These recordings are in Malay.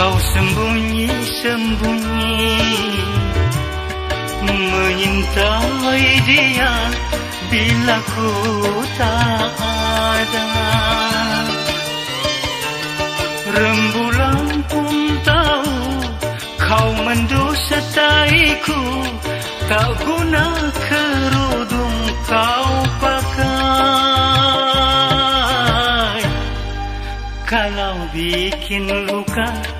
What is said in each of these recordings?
Kau sembunyi-sembunyi Menyintai dia Bila ku tak ada. Rembulan pun tahu Kau mendusataiku Tak guna kerudung kau pakai. Kalau bikin luka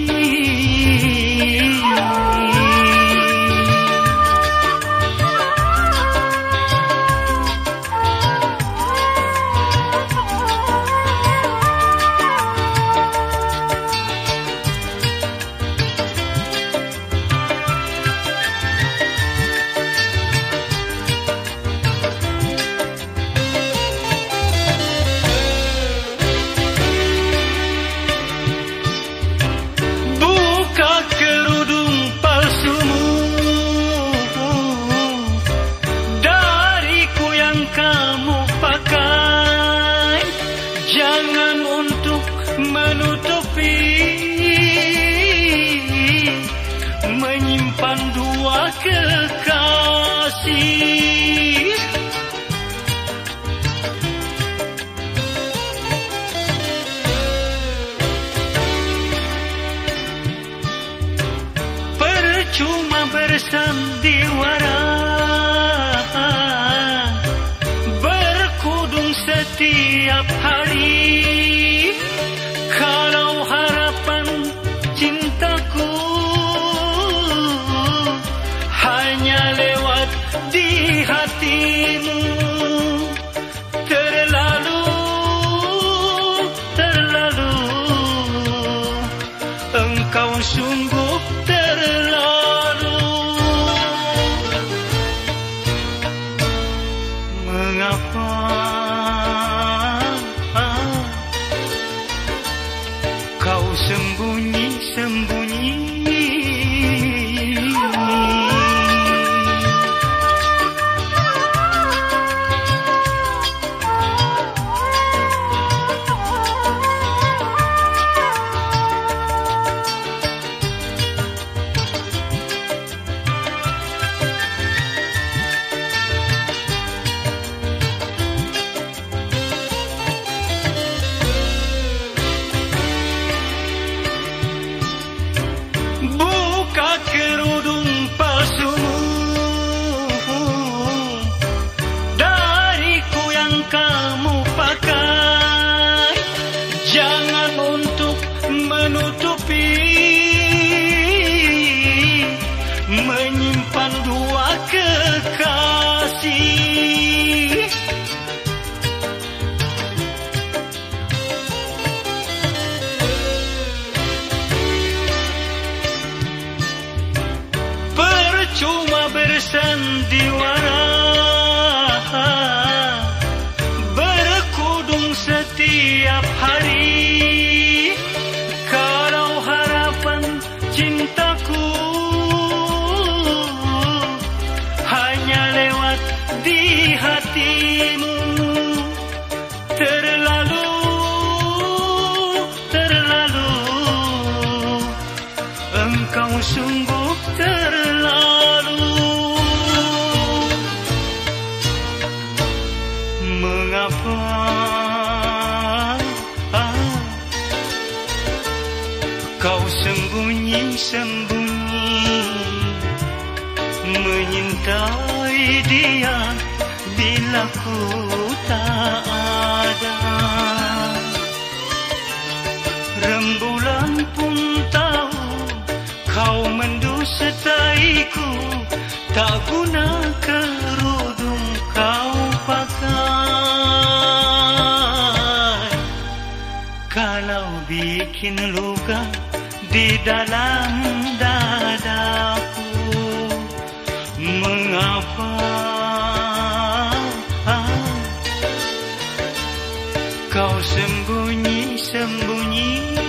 sembunyi-sembunyi cuma bersandiwara berkudung setiap hari 一声不一声不 percuma bersandiwara. Berkudung setiap hari. Kalau harapan cintaku hanya lewat di hatimu kau sembunyi-sembunyi menyintai dia bila ku tak ada. Rembulan pun tahu kau mendustaiku tak guna kerudung kau pakai. Kalau bikin luka di dalam dadaku. Mengapa? Kau sembunyi-sembunyi